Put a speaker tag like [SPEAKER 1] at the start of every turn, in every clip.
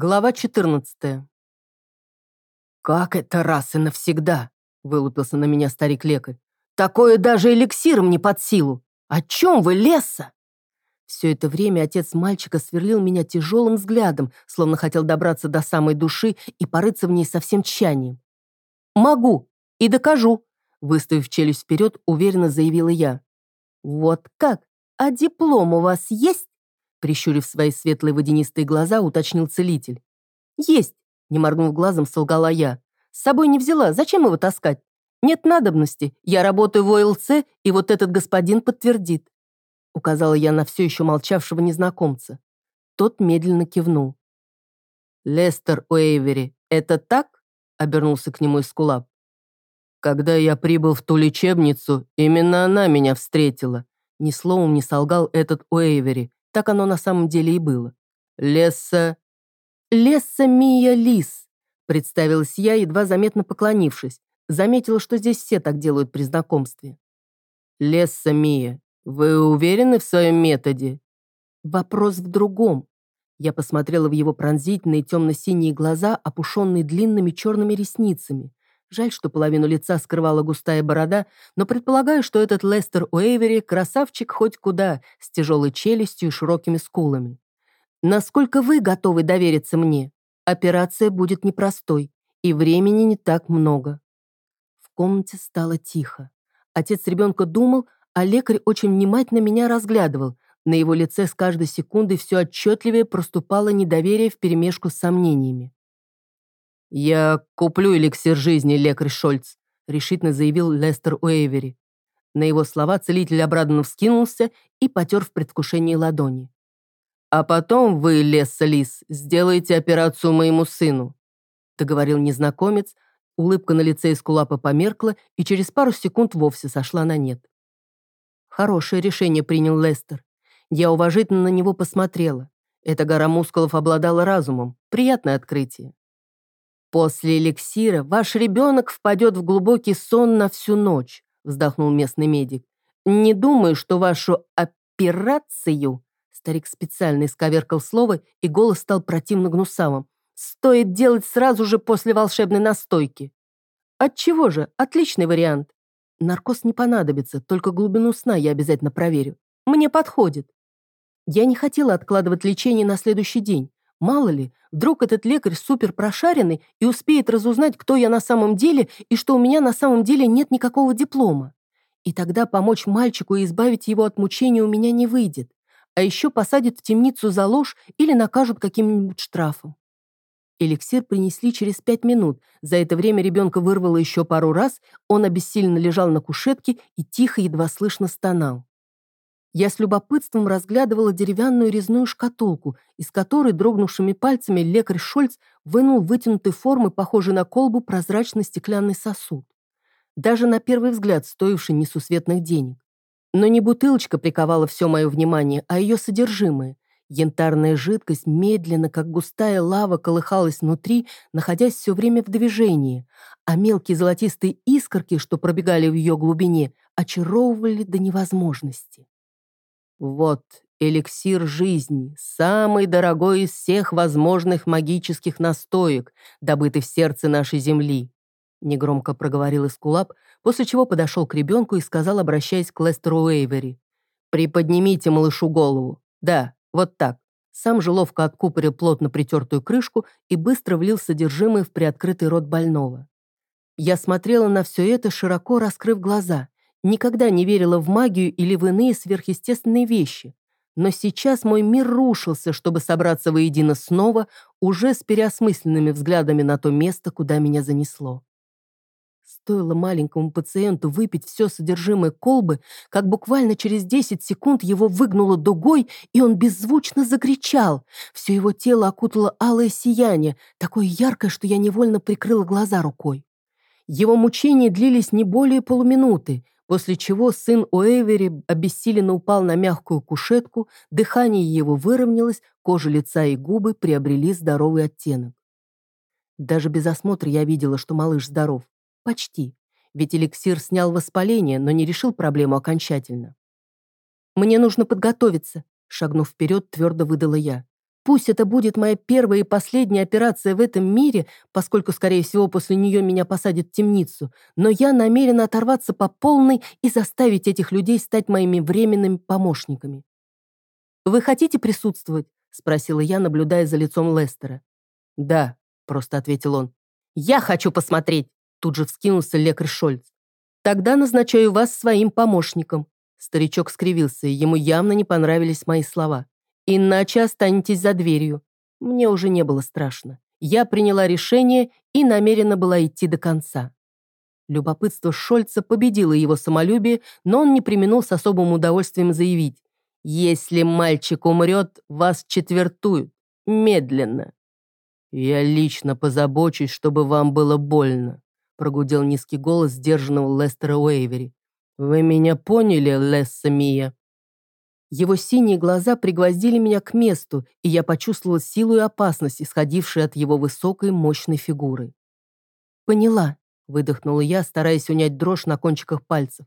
[SPEAKER 1] Глава 14. «Как это раз и навсегда?» — вылупился на меня старик-лекарь. «Такое даже эликсиром не под силу! О чем вы, леса?» Все это время отец мальчика сверлил меня тяжелым взглядом, словно хотел добраться до самой души и порыться в ней со всем тщанием. «Могу и докажу», — выставив челюсть вперед, уверенно заявила я. «Вот как? А диплом у вас есть?» Прищурив свои светлые водянистые глаза, уточнил целитель. «Есть!» — не моргнув глазом, солгала я. «С собой не взяла, зачем его таскать? Нет надобности, я работаю в ОЛЦ, и вот этот господин подтвердит». Указала я на все еще молчавшего незнакомца. Тот медленно кивнул. «Лестер Уэйвери, это так?» — обернулся к нему Искулап. «Когда я прибыл в ту лечебницу, именно она меня встретила», ни словом не солгал этот Уэйвери, так оно на самом деле и было. Лесса... Лесса Мия Лис, представилась я, едва заметно поклонившись. Заметила, что здесь все так делают при знакомстве. Лесса Мия, вы уверены в своем методе? Вопрос в другом. Я посмотрела в его пронзительные темно-синие глаза, опушенные длинными черными ресницами. Жаль, что половину лица скрывала густая борода, но предполагаю, что этот Лестер Уэйвери красавчик хоть куда, с тяжелой челюстью и широкими скулами. Насколько вы готовы довериться мне? Операция будет непростой, и времени не так много. В комнате стало тихо. Отец ребенка думал, а лекарь очень внимательно меня разглядывал. На его лице с каждой секундой все отчетливее проступало недоверие вперемешку с сомнениями. «Я куплю эликсир жизни, лекарь Шольц», решительно заявил Лестер Уэйвери. На его слова целитель обрадованно вскинулся и потер в предвкушении ладони. «А потом вы, Лесса Лис, сделаете операцию моему сыну», договорил незнакомец, улыбка на лице Эскулапа померкла и через пару секунд вовсе сошла на нет. Хорошее решение принял Лестер. Я уважительно на него посмотрела. Эта гора мускулов обладала разумом. Приятное открытие. «После эликсира ваш ребенок впадет в глубокий сон на всю ночь», вздохнул местный медик. «Не думаю, что вашу операцию...» Старик специально исковеркал слово, и голос стал противно гнусавым. «Стоит делать сразу же после волшебной настойки». «Отчего же? Отличный вариант. Наркоз не понадобится, только глубину сна я обязательно проверю. Мне подходит». Я не хотела откладывать лечение на следующий день. Мало ли, вдруг этот лекарь супер прошаренный и успеет разузнать, кто я на самом деле и что у меня на самом деле нет никакого диплома. И тогда помочь мальчику и избавить его от мучения у меня не выйдет. А еще посадят в темницу за ложь или накажут каким-нибудь штрафом. Эликсир принесли через пять минут. За это время ребенка вырвало еще пару раз, он обессиленно лежал на кушетке и тихо, едва слышно стонал. Я с любопытством разглядывала деревянную резную шкатулку, из которой дрогнувшими пальцами лекарь Шольц вынул вытянутой формы, похожей на колбу, прозрачный стеклянный сосуд. Даже на первый взгляд стоивший несусветных денег. Но не бутылочка приковала все мое внимание, а ее содержимое. Янтарная жидкость медленно, как густая лава, колыхалась внутри, находясь все время в движении, а мелкие золотистые искорки, что пробегали в ее глубине, очаровывали до невозможности. Вот эликсир жизни, самый дорогой из всех возможных магических настоек, добытый в сердце нашей земли. Негромко проговорил Эскулап, после чего подошел к ребенку и сказал, обращаясь к Лестеру Уэйвери. «Приподнимите малышу голову. Да, вот так». Сам же ловко откупорил плотно притертую крышку и быстро влил содержимое в приоткрытый рот больного. Я смотрела на все это, широко раскрыв глаза, Никогда не верила в магию или в иные сверхъестественные вещи. Но сейчас мой мир рушился, чтобы собраться воедино снова, уже с переосмысленными взглядами на то место, куда меня занесло. Стоило маленькому пациенту выпить все содержимое колбы, как буквально через 10 секунд его выгнуло дугой, и он беззвучно закричал. Все его тело окутало алое сияние, такое яркое, что я невольно прикрыла глаза рукой. Его мучения длились не более полуминуты, после чего сын Уэйвери обессиленно упал на мягкую кушетку, дыхание его выровнялось, кожа лица и губы приобрели здоровый оттенок. Даже без осмотра я видела, что малыш здоров. Почти. Ведь эликсир снял воспаление, но не решил проблему окончательно. «Мне нужно подготовиться», — шагнув вперед, твердо выдала я. Пусть это будет моя первая и последняя операция в этом мире, поскольку, скорее всего, после нее меня посадят в темницу, но я намерена оторваться по полной и заставить этих людей стать моими временными помощниками. «Вы хотите присутствовать?» — спросила я, наблюдая за лицом Лестера. «Да», — просто ответил он. «Я хочу посмотреть!» — тут же вскинулся лекарь Шольц. «Тогда назначаю вас своим помощником». Старичок скривился, и ему явно не понравились мои слова. «Иначе останетесь за дверью». Мне уже не было страшно. Я приняла решение и намерена была идти до конца. Любопытство Шольца победило его самолюбие, но он не применил с особым удовольствием заявить. «Если мальчик умрет, вас четвертуют. Медленно». «Я лично позабочусь, чтобы вам было больно», прогудел низкий голос сдержанного Лестера Уэйвери. «Вы меня поняли, Лесса Мия?» Его синие глаза пригвоздили меня к месту, и я почувствовала силу и опасность, исходившие от его высокой, мощной фигуры. «Поняла», — выдохнула я, стараясь унять дрожь на кончиках пальцев.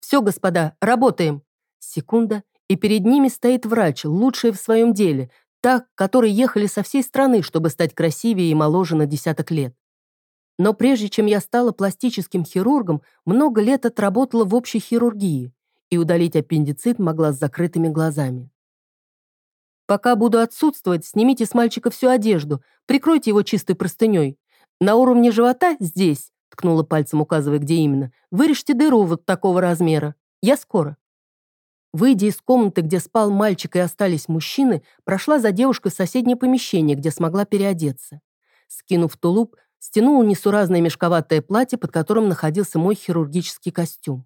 [SPEAKER 1] «Все, господа, работаем!» Секунда, и перед ними стоит врач, лучший в своем деле, та, которые ехали со всей страны, чтобы стать красивее и моложе на десяток лет. Но прежде чем я стала пластическим хирургом, много лет отработала в общей хирургии, и удалить аппендицит могла с закрытыми глазами. Пока буду отсутствовать, снимите с мальчика всю одежду, прикройте его чистой простыней. На уровне живота здесь, ткнула пальцем, указывая, где именно, вырежьте дыру вот такого размера. Я скоро. Выйдя из комнаты, где спал мальчик и остались мужчины, прошла за девушкой в соседнее помещение, где смогла переодеться. Скинув тулуп, стянула несуразное мешковатое платье, под которым находился мой хирургический костюм.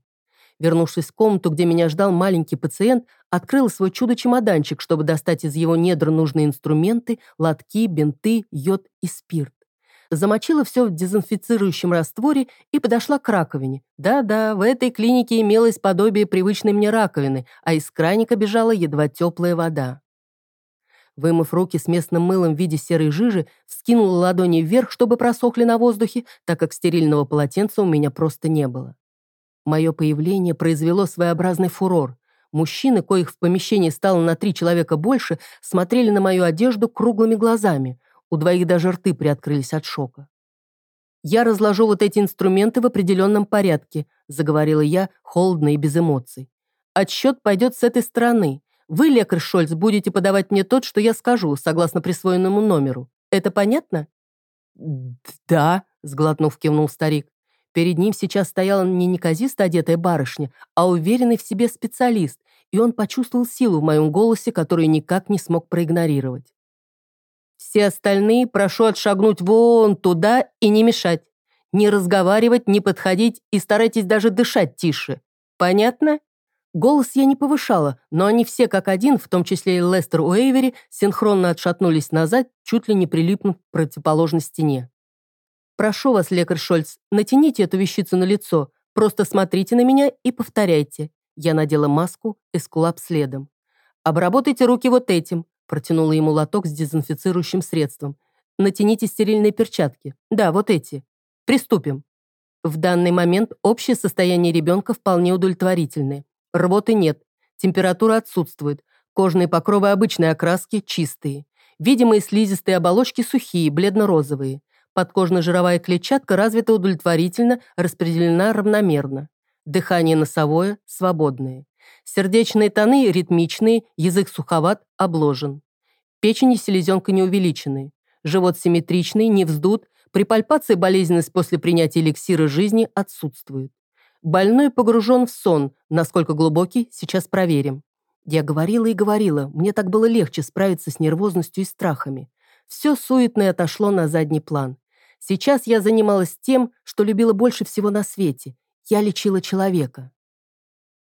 [SPEAKER 1] Вернувшись в комнату, где меня ждал маленький пациент, открыла свой чудо-чемоданчик, чтобы достать из его недр нужные инструменты, лотки, бинты, йод и спирт. Замочила все в дезинфицирующем растворе и подошла к раковине. Да-да, в этой клинике имелось подобие привычной мне раковины, а из краника бежала едва теплая вода. Вымыв руки с местным мылом в виде серой жижи, скинула ладони вверх, чтобы просохли на воздухе, так как стерильного полотенца у меня просто не было. Мое появление произвело своеобразный фурор. Мужчины, коих в помещении стало на три человека больше, смотрели на мою одежду круглыми глазами. У двоих даже рты приоткрылись от шока. «Я разложу вот эти инструменты в определенном порядке», заговорила я, холодно и без эмоций. «Отсчет пойдет с этой стороны. Вы, лекарь Шольц, будете подавать мне тот, что я скажу, согласно присвоенному номеру. Это понятно?» «Да», — сглотнув, кивнул старик. Перед ним сейчас стояла не неказисто одетая барышня, а уверенный в себе специалист, и он почувствовал силу в моем голосе, которую никак не смог проигнорировать. «Все остальные прошу отшагнуть вон туда и не мешать. Не разговаривать, не подходить и старайтесь даже дышать тише. Понятно?» Голос я не повышала, но они все как один, в том числе и Лестер Уэйвери, синхронно отшатнулись назад, чуть ли не прилипнув к противоположной стене. «Прошу вас, лекарь Шольц, натяните эту вещицу на лицо, просто смотрите на меня и повторяйте». Я надела маску, эскулап следом. «Обработайте руки вот этим», протянула ему лоток с дезинфицирующим средством. «Натяните стерильные перчатки. Да, вот эти. Приступим». В данный момент общее состояние ребенка вполне удовлетворительное. Рвоты нет, температура отсутствует, кожные покровы обычной окраски чистые. Видимые слизистые оболочки сухие, бледно-розовые. Подкожно-жировая клетчатка развита удовлетворительно, распределена равномерно. Дыхание носовое, свободное. Сердечные тоны ритмичные, язык суховат, обложен. Печень и селезенка не увеличены. Живот симметричный, не вздут. При пальпации болезненность после принятия эликсира жизни отсутствует. Больной погружен в сон. Насколько глубокий, сейчас проверим. Я говорила и говорила, мне так было легче справиться с нервозностью и страхами. Все суетное отошло на задний план. Сейчас я занималась тем, что любила больше всего на свете. Я лечила человека.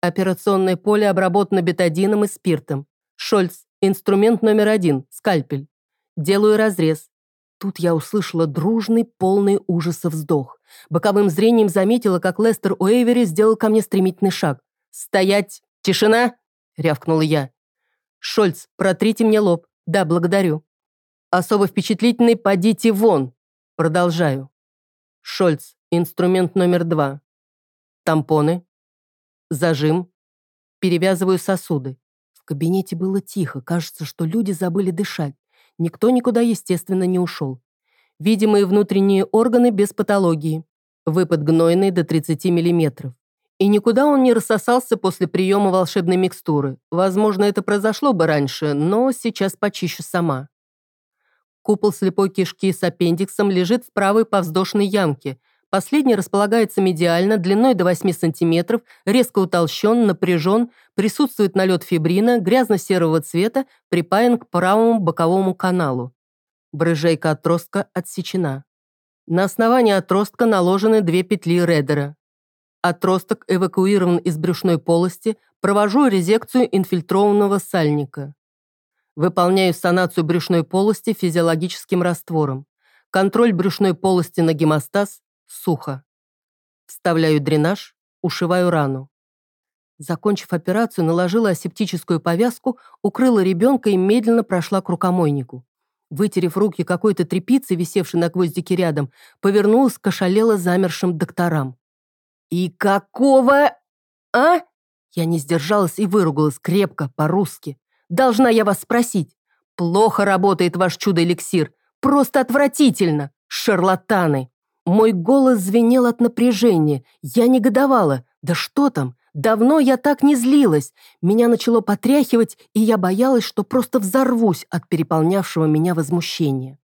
[SPEAKER 1] Операционное поле обработано бетадином и спиртом. Шольц, инструмент номер один, скальпель. Делаю разрез. Тут я услышала дружный, полный ужаса вздох. Боковым зрением заметила, как Лестер Уэйвери сделал ко мне стремительный шаг. «Стоять! Тишина!» — рявкнула я. «Шольц, протрите мне лоб. Да, благодарю. Особо впечатлительный, подите вон. Продолжаю. Шольц, инструмент номер два. Тампоны. Зажим. Перевязываю сосуды. В кабинете было тихо, кажется, что люди забыли дышать. Никто никуда, естественно, не ушел. Видимые внутренние органы без патологии. Выпад гнойный до 30 миллиметров. И никуда он не рассосался после приема волшебной микстуры. Возможно, это произошло бы раньше, но сейчас почищу сама. Купол слепой кишки с аппендиксом лежит в правой повздошной ямке. Последний располагается медиально, длиной до 8 см, резко утолщен, напряжен, присутствует налет фибрина, грязно-серого цвета, припаян к правому боковому каналу. Брыжейка отростка отсечена. На основании отростка наложены две петли редера. Отросток эвакуирован из брюшной полости, провожу резекцию инфильтрованного сальника. Выполняю санацию брюшной полости физиологическим раствором. Контроль брюшной полости на гемостаз – сухо. Вставляю дренаж, ушиваю рану. Закончив операцию, наложила асептическую повязку, укрыла ребенка и медленно прошла к рукомойнику. Вытерев руки какой-то тряпицей, висевшей на гвоздике рядом, повернулась к ошалело замершим докторам. «И какого... а?» Я не сдержалась и выругалась крепко, по-русски. Должна я вас спросить. Плохо работает ваш чудо-эликсир. Просто отвратительно. Шарлатаны. Мой голос звенел от напряжения. Я негодовала. Да что там? Давно я так не злилась. Меня начало потряхивать, и я боялась, что просто взорвусь от переполнявшего меня возмущения.